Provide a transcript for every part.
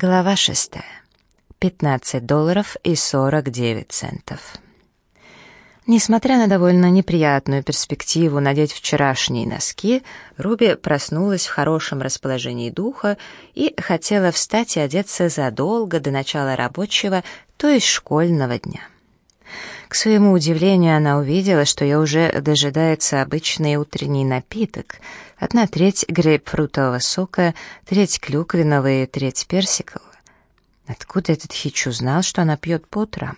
Глава шестая. 15 долларов и 49 центов. Несмотря на довольно неприятную перспективу надеть вчерашние носки, Руби проснулась в хорошем расположении духа и хотела встать и одеться задолго до начала рабочего, то есть школьного дня. К своему удивлению, она увидела, что ее уже дожидается обычный утренний напиток. Одна треть грейпфрутового сока, треть клюквенного и треть персикового. Откуда этот хич узнал, что она пьет по утрам?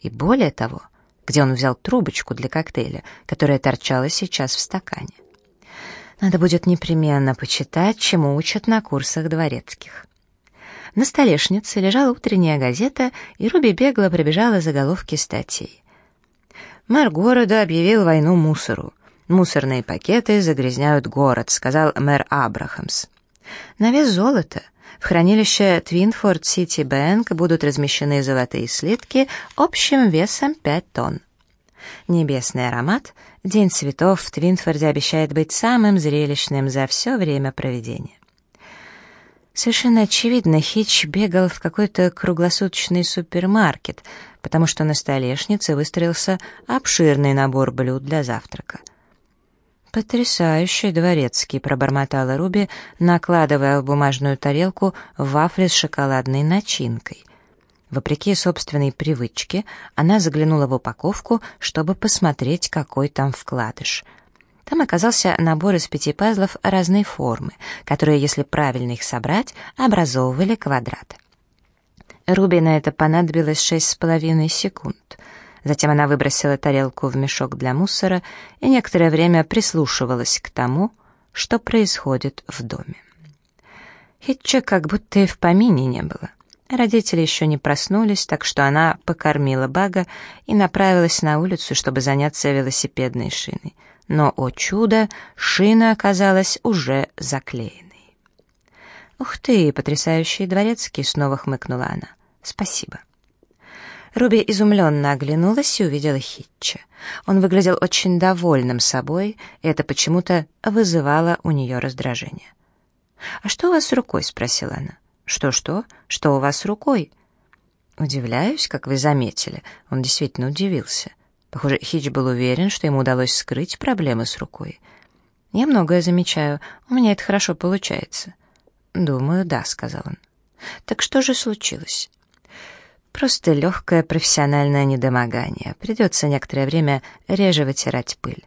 И более того, где он взял трубочку для коктейля, которая торчала сейчас в стакане? Надо будет непременно почитать, чему учат на курсах дворецких. На столешнице лежала утренняя газета, и Руби бегло пробежала заголовки статей. Мэр города объявил войну мусору. «Мусорные пакеты загрязняют город», — сказал мэр Абрахамс. На вес золота в хранилище Twinford City Bank будут размещены золотые слитки общим весом 5 тонн. Небесный аромат, День цветов в Твинфорде обещает быть самым зрелищным за все время проведения. Совершенно очевидно, Хич бегал в какой-то круглосуточный супермаркет, потому что на столешнице выстроился обширный набор блюд для завтрака. «Потрясающий дворецкий», — пробормотала Руби, накладывая в бумажную тарелку вафли с шоколадной начинкой. Вопреки собственной привычке, она заглянула в упаковку, чтобы посмотреть, какой там вкладыш — там оказался набор из пяти пазлов разной формы, которые, если правильно их собрать, образовывали квадрат. Руби на это понадобилось шесть с половиной секунд. Затем она выбросила тарелку в мешок для мусора и некоторое время прислушивалась к тому, что происходит в доме. Хитча как будто и в помине не было. Родители еще не проснулись, так что она покормила Бага и направилась на улицу, чтобы заняться велосипедной шиной но, о чудо, шина оказалась уже заклеенной. «Ух ты, потрясающий дворецкий!» — снова хмыкнула она. «Спасибо». Руби изумленно оглянулась и увидела Хитча. Он выглядел очень довольным собой, и это почему-то вызывало у нее раздражение. «А что у вас с рукой?» — спросила она. «Что-что? Что у вас с рукой?» «Удивляюсь, как вы заметили». Он действительно удивился. Похоже, Хич был уверен, что ему удалось скрыть проблемы с рукой. «Я многое замечаю, у меня это хорошо получается». «Думаю, да», — сказал он. «Так что же случилось?» «Просто легкое профессиональное недомогание. Придется некоторое время реже вытирать пыль».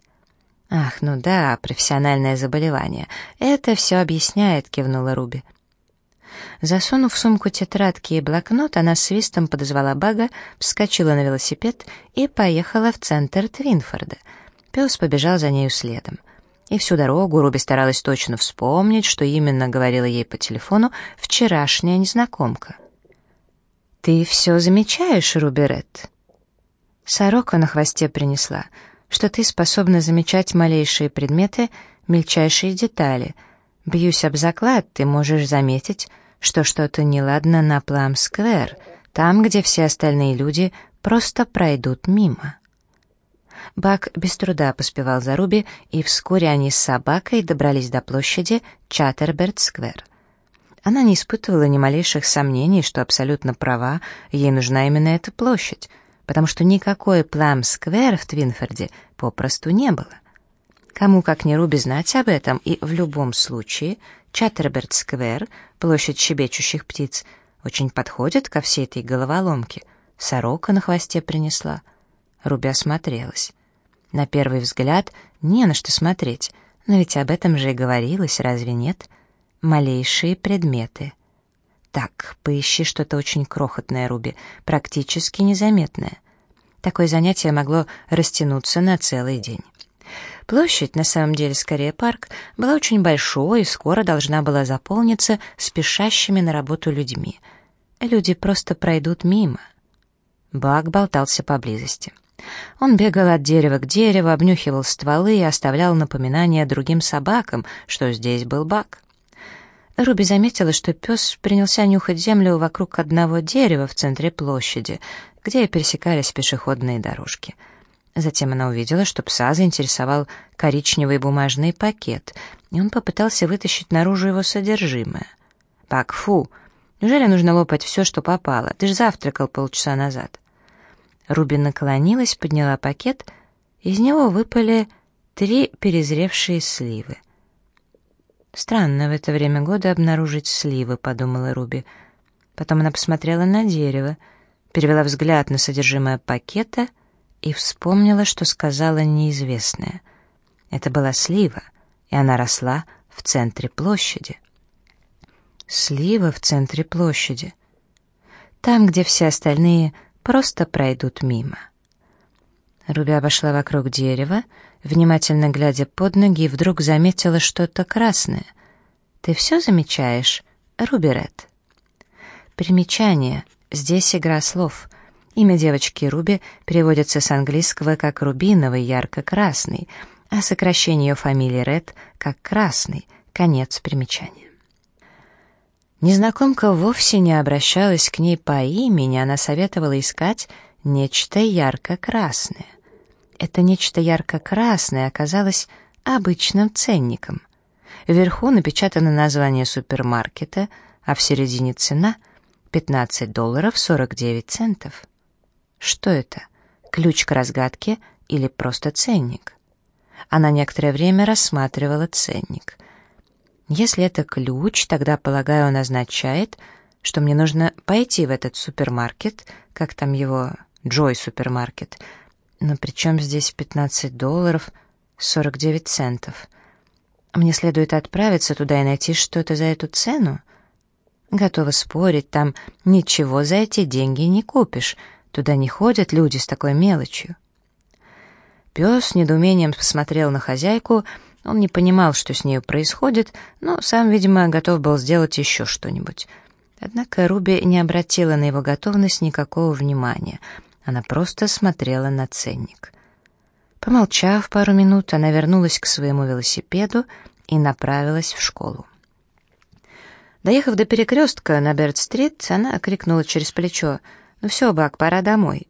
«Ах, ну да, профессиональное заболевание. Это все объясняет», — кивнула Руби. Засунув в сумку тетрадки и блокнот, она свистом подозвала Бага, вскочила на велосипед и поехала в центр Твинфорда. Пес побежал за нею следом. И всю дорогу Руби старалась точно вспомнить, что именно говорила ей по телефону вчерашняя незнакомка. «Ты все замечаешь, Руби Ред?» Сорока на хвосте принесла, что ты способна замечать малейшие предметы, мельчайшие детали. Бьюсь об заклад, ты можешь заметить, что что-то неладно на Плам-сквер, там, где все остальные люди просто пройдут мимо. Бак без труда поспевал за Руби, и вскоре они с собакой добрались до площади Чаттерберт-сквер. Она не испытывала ни малейших сомнений, что абсолютно права, ей нужна именно эта площадь, потому что никакой Плам-сквер в Твинфорде попросту не было. Кому как не Руби знать об этом, и в любом случае Чаттерберт-сквер, площадь щебечущих птиц, очень подходит ко всей этой головоломке. Сорока на хвосте принесла. Руби осмотрелась. На первый взгляд не на что смотреть, но ведь об этом же и говорилось, разве нет? Малейшие предметы. Так, поищи что-то очень крохотное, Руби, практически незаметное. Такое занятие могло растянуться на целый день. Площадь, на самом деле скорее парк, была очень большой и скоро должна была заполниться спешащими на работу людьми. Люди просто пройдут мимо. Бак болтался поблизости. Он бегал от дерева к дереву, обнюхивал стволы и оставлял напоминания другим собакам, что здесь был Бак. Руби заметила, что пес принялся нюхать землю вокруг одного дерева в центре площади, где пересекались пешеходные дорожки — Затем она увидела, что пса заинтересовал коричневый бумажный пакет, и он попытался вытащить наружу его содержимое. «Пак, фу! Неужели нужно лопать все, что попало? Ты же завтракал полчаса назад». Руби наклонилась, подняла пакет, из него выпали три перезревшие сливы. «Странно в это время года обнаружить сливы», — подумала Руби. Потом она посмотрела на дерево, перевела взгляд на содержимое пакета и вспомнила, что сказала неизвестное. Это была слива, и она росла в центре площади. Слива в центре площади. Там, где все остальные просто пройдут мимо. Руби обошла вокруг дерева, внимательно глядя под ноги, и вдруг заметила что-то красное. «Ты все замечаешь, Руби Ред?» Примечание. Здесь игра слов. Имя девочки Руби переводится с английского как «рубиновый», «ярко-красный», а сокращение ее фамилии Ред как «красный». Конец примечания. Незнакомка вовсе не обращалась к ней по имени, она советовала искать нечто ярко-красное. Это нечто ярко-красное оказалось обычным ценником. Вверху напечатано название супермаркета, а в середине цена — 15 долларов 49 центов. Что это? Ключ к разгадке или просто ценник? Она некоторое время рассматривала ценник — если это ключ, тогда, полагаю, он означает, что мне нужно пойти в этот супермаркет, как там его, Джой супермаркет. Но при чем здесь 15 долларов 49 центов? Мне следует отправиться туда и найти что-то за эту цену? Готова спорить, там ничего за эти деньги не купишь. Туда не ходят люди с такой мелочью. Пес с недоумением посмотрел на хозяйку он не понимал, что с нею происходит, но сам, видимо, готов был сделать еще что-нибудь. Однако Руби не обратила на его готовность никакого внимания. Она просто смотрела на ценник. Помолчав пару минут, она вернулась к своему велосипеду и направилась в школу. Доехав до перекрестка на Берт-стрит, она крикнула через плечо «Ну все, Бак, пора домой».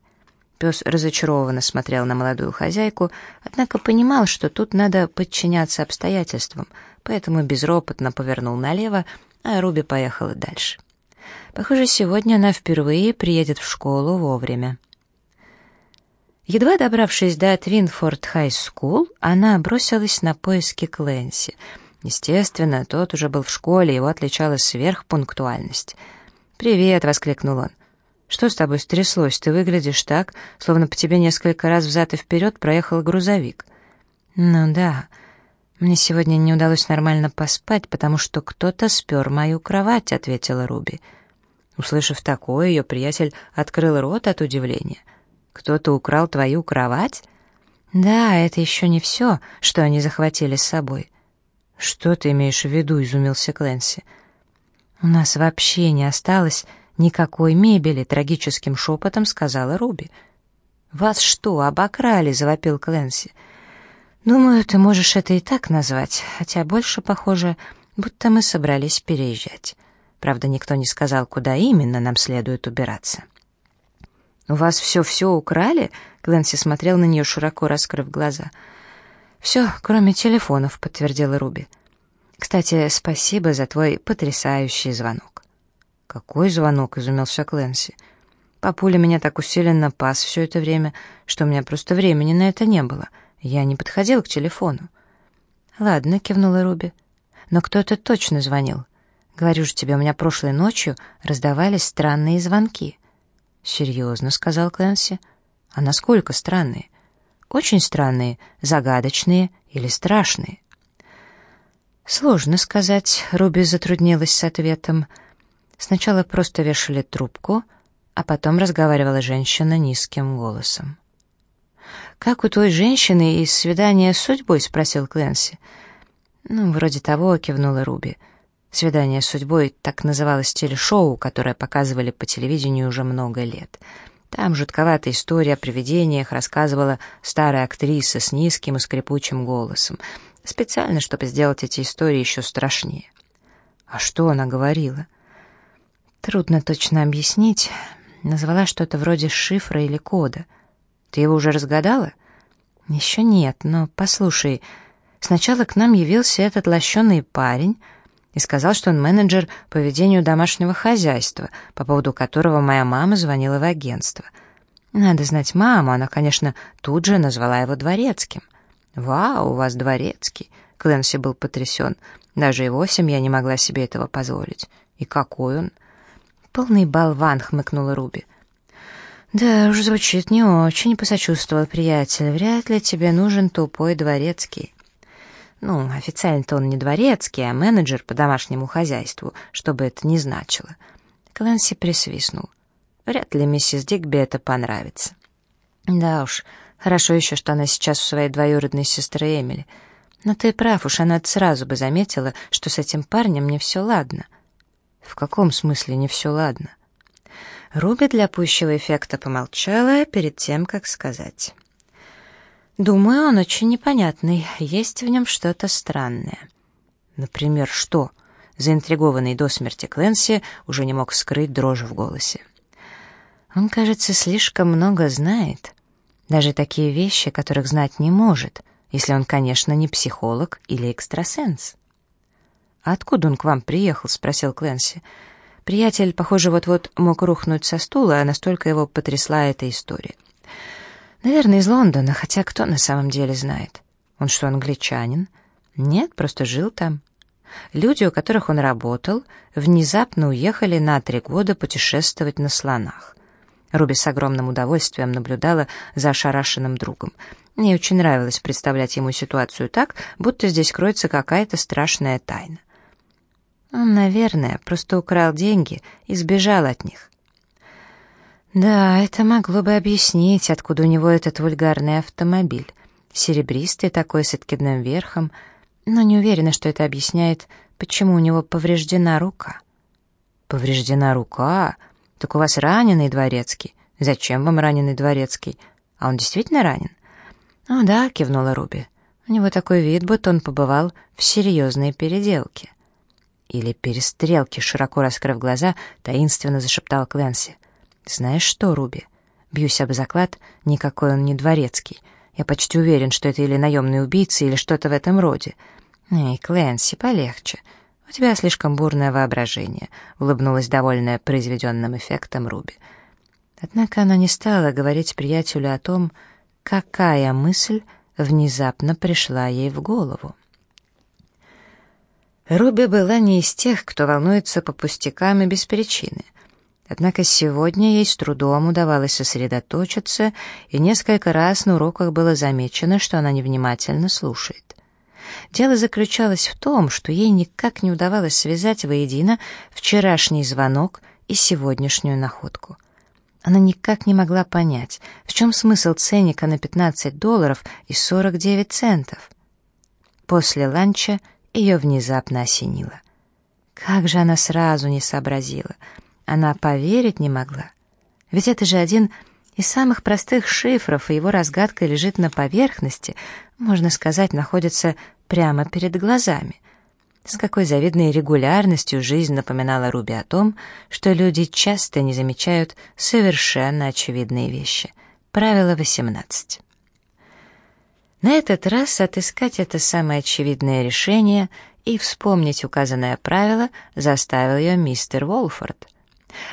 Пес разочарованно смотрел на молодую хозяйку, однако понимал, что тут надо подчиняться обстоятельствам, поэтому безропотно повернул налево, а Руби поехала дальше. Похоже, сегодня она впервые приедет в школу вовремя. Едва добравшись до Twinford High School, она бросилась на поиски Кленси. Естественно, тот уже был в школе, его отличала сверхпунктуальность. «Привет!» — воскликнул он. Что с тобой стряслось? Ты выглядишь так, словно по тебе несколько раз взад и вперед проехал грузовик. Ну да, мне сегодня не удалось нормально поспать, потому что кто-то спер мою кровать, ответила Руби. Услышав такое, ее приятель открыл рот от удивления. Кто-то украл твою кровать? Да, это еще не все, что они захватили с собой. Что ты имеешь в виду, изумился Кленси. У нас вообще не осталось «Никакой мебели», — трагическим шепотом сказала Руби. «Вас что, обокрали?» — завопил Кленси. «Думаю, ты можешь это и так назвать, хотя больше похоже, будто мы собрались переезжать. Правда, никто не сказал, куда именно нам следует убираться». «У вас все-все украли?» — Кленси смотрел на нее, широко раскрыв глаза. «Все, кроме телефонов», — подтвердила Руби. «Кстати, спасибо за твой потрясающий звонок». «Какой звонок?» — изумился Кленси. «Папуля меня так усиленно пас все это время, что у меня просто времени на это не было. Я не подходил к телефону». «Ладно», — кивнула Руби. «Но кто-то точно звонил. Говорю же тебе, у меня прошлой ночью раздавались странные звонки». «Серьезно», — сказал Кленси. «А насколько странные?» «Очень странные, загадочные или страшные». «Сложно сказать», — Руби затруднилась с ответом. «Руби» Сначала просто вешали трубку, а потом разговаривала женщина низким голосом. «Как у той женщины из свидания с судьбой?» — спросил Кленси. «Ну, вроде того», — кивнула Руби. «Свидание с судьбой» — так называлось телешоу, которое показывали по телевидению уже много лет. Там жутковатая история о привидениях рассказывала старая актриса с низким и скрипучим голосом, специально, чтобы сделать эти истории еще страшнее. А что она говорила? — Трудно точно объяснить. Назвала что-то вроде шифра или кода. Ты его уже разгадала? Еще нет, но послушай. Сначала к нам явился этот лощеный парень, и сказал, что он менеджер по ведению домашнего хозяйства, по поводу которого моя мама звонила в агентство. Надо знать маму, она, конечно, тут же назвала его дворецким. «Вау, у вас дворецкий!» Кленси был потрясен. Даже его семья не могла себе этого позволить. «И какой он?» «Полный болван», — хмыкнула Руби. «Да уж звучит не очень», — посочувствовал приятель. «Вряд ли тебе нужен тупой дворецкий». Ну, официально-то он не дворецкий, а менеджер по домашнему хозяйству, что бы это ни значило. Клэнси присвистнул. Вряд ли миссис Дигби это понравится. Да уж, хорошо еще, что она сейчас у своей двоюродной сестры Эмили. Но ты прав, уж она сразу бы заметила, что с этим парнем не все ладно. В каком смысле не все ладно? Руби для пущего эффекта помолчала перед тем, как сказать. «Думаю, он очень непонятный, есть в нем что-то странное». «Например, что?» Заинтригованный до смерти Кленси уже не мог скрыть дрожь в голосе. «Он, кажется, слишком много знает. Даже такие вещи, которых знать не может, если он, конечно, не психолог или экстрасенс». «А откуда он к вам приехал?» — спросил Кленси. Приятель, похоже, вот-вот мог рухнуть со стула, а настолько его потрясла эта история. Наверное, из Лондона, хотя кто на самом деле знает? Он что, англичанин? Нет, просто жил там. Люди, у которых он работал, внезапно уехали на три года путешествовать на слонах. Руби с огромным удовольствием наблюдала за ошарашенным другом. Мне очень нравилось представлять ему ситуацию так, будто здесь кроется какая-то страшная тайна. Он, наверное, просто украл деньги и сбежал от них. Да, это могло бы объяснить, откуда у него этот вульгарный автомобиль. Серебристый такой, с откидным верхом, но не уверена, что это объясняет, почему у него повреждена рука. Повреждена рука? Так у вас раненый дворецкий. Зачем вам раненый дворецкий? А он действительно ранен? «О да», — кивнула Руби. «У него такой вид, будто он побывал в серьезной переделке». «Или перестрелки», — широко раскрыв глаза, таинственно зашептал Кленси. «Знаешь что, Руби? Бьюсь об заклад, никакой он не дворецкий. Я почти уверен, что это или наемный убийца, или что-то в этом роде. Эй, Кленси, полегче. У тебя слишком бурное воображение», — улыбнулась довольная произведенным эффектом Руби. Однако она не стала говорить приятелю о том, какая мысль внезапно пришла ей в голову. Руби была не из тех, кто волнуется по пустякам и без причины. Однако сегодня ей с трудом удавалось сосредоточиться, и несколько раз на уроках было замечено, что она невнимательно слушает. Дело заключалось в том, что ей никак не удавалось связать воедино вчерашний звонок и сегодняшнюю находку. Она никак не могла понять, в чем смысл ценника на 15 долларов и 49 центов. После ланча ее внезапно осенило. Как же она сразу не сообразила. Она поверить не могла. Ведь это же один из самых простых шифров, и его разгадка лежит на поверхности, можно сказать, находится прямо перед глазами. С какой завидной регулярностью жизнь напоминала Руби о том, что люди часто не замечают совершенно очевидные вещи. Правило 18. На этот раз отыскать это самое очевидное решение и вспомнить указанное правило заставил ее мистер Волфорд.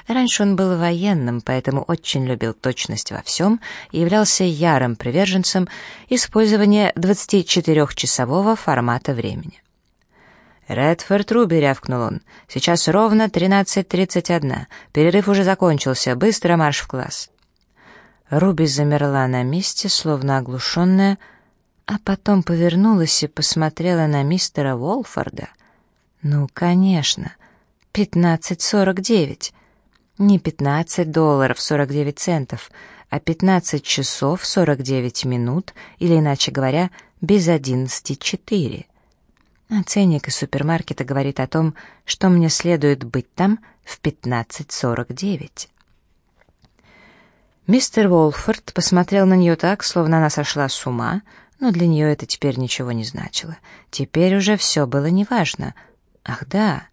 Раньше он был военным, поэтому очень любил точность во всем и являлся ярым приверженцем использования 24-часового формата времени. «Редфорд Руби», — рявкнул он, — «сейчас ровно 13.31. Перерыв уже закончился. Быстро марш в класс». Руби замерла на месте, словно оглушенная, — а потом повернулась и посмотрела на мистера Волфорда. «Ну, конечно, пятнадцать сорок девять. Не пятнадцать долларов сорок девять центов, а пятнадцать часов сорок девять минут, или, иначе говоря, без одиннадцати четыре. А ценник из супермаркета говорит о том, что мне следует быть там в пятнадцать сорок девять». Мистер Волфорд посмотрел на нее так, словно она сошла с ума, но для нее это теперь ничего не значило. Теперь уже все было неважно. Ах да,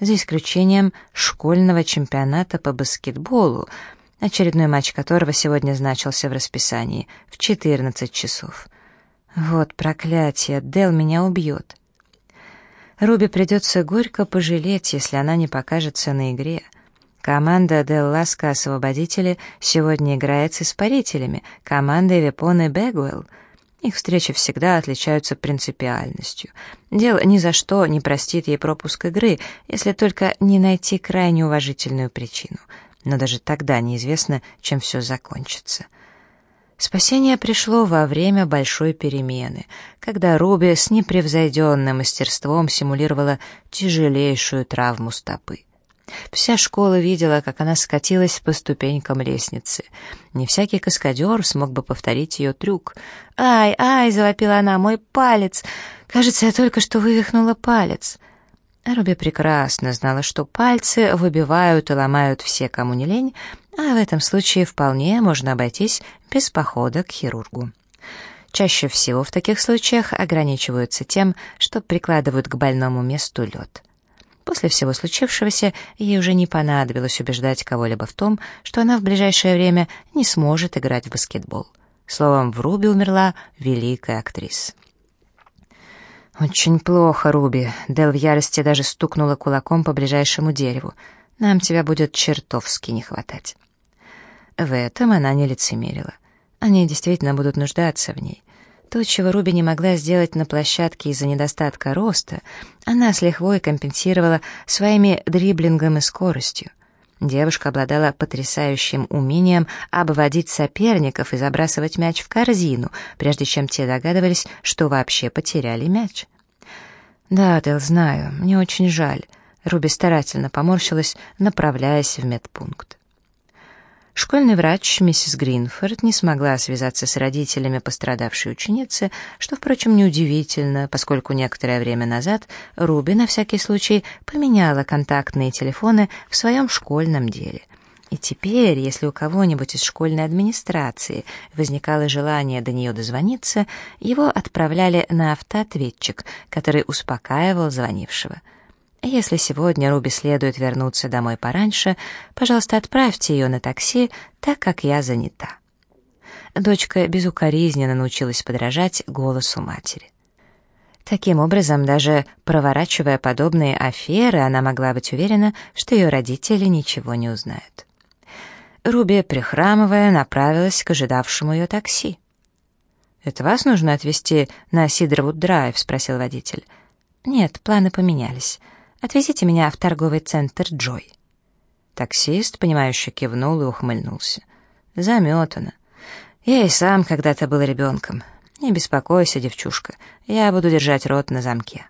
за исключением школьного чемпионата по баскетболу, очередной матч которого сегодня значился в расписании в 14 часов. Вот проклятие, Дел меня убьет. Руби придется горько пожалеть, если она не покажется на игре. Команда Дел Ласка Освободители сегодня играет с испарителями, командой Вепоны Бэгуэлл. Их встречи всегда отличаются принципиальностью. Дело ни за что не простит ей пропуск игры, если только не найти крайне уважительную причину. Но даже тогда неизвестно, чем все закончится. Спасение пришло во время большой перемены, когда Руби с непревзойденным мастерством симулировала тяжелейшую травму стопы. Вся школа видела, как она скатилась по ступенькам лестницы. Не всякий каскадер смог бы повторить ее трюк. «Ай, ай!» — завопила она. «Мой палец! Кажется, я только что вывихнула палец!» Руби прекрасно знала, что пальцы выбивают и ломают все, кому не лень, а в этом случае вполне можно обойтись без похода к хирургу. Чаще всего в таких случаях ограничиваются тем, что прикладывают к больному месту лед. После всего случившегося ей уже не понадобилось убеждать кого-либо в том, что она в ближайшее время не сможет играть в баскетбол. Словом, в Руби умерла великая актриса. «Очень плохо, Руби», — Дел в ярости даже стукнула кулаком по ближайшему дереву. «Нам тебя будет чертовски не хватать». В этом она не лицемерила. Они действительно будут нуждаться в ней. То, чего Руби не могла сделать на площадке из-за недостатка роста, она с лихвой компенсировала своими дриблингом и скоростью. Девушка обладала потрясающим умением обводить соперников и забрасывать мяч в корзину, прежде чем те догадывались, что вообще потеряли мяч. «Да, Дэл, знаю, мне очень жаль», — Руби старательно поморщилась, направляясь в медпункт. Школьный врач, миссис Гринфорд, не смогла связаться с родителями пострадавшей ученицы, что, впрочем, неудивительно, поскольку некоторое время назад Руби на всякий случай поменяла контактные телефоны в своем школьном деле. И теперь, если у кого-нибудь из школьной администрации возникало желание до нее дозвониться, его отправляли на автоответчик, который успокаивал звонившего — если сегодня Руби следует вернуться домой пораньше, пожалуйста, отправьте ее на такси, так как я занята». Дочка безукоризненно научилась подражать голосу матери. Таким образом, даже проворачивая подобные аферы, она могла быть уверена, что ее родители ничего не узнают. Руби, прихрамывая, направилась к ожидавшему ее такси. «Это вас нужно отвезти на Сидровуд-драйв?» — спросил водитель. «Нет, планы поменялись. Отвезите меня в торговый центр Джой». Таксист, понимающе кивнул и ухмыльнулся. Заметано. Я и сам когда-то был ребенком. Не беспокойся, девчушка, я буду держать рот на замке.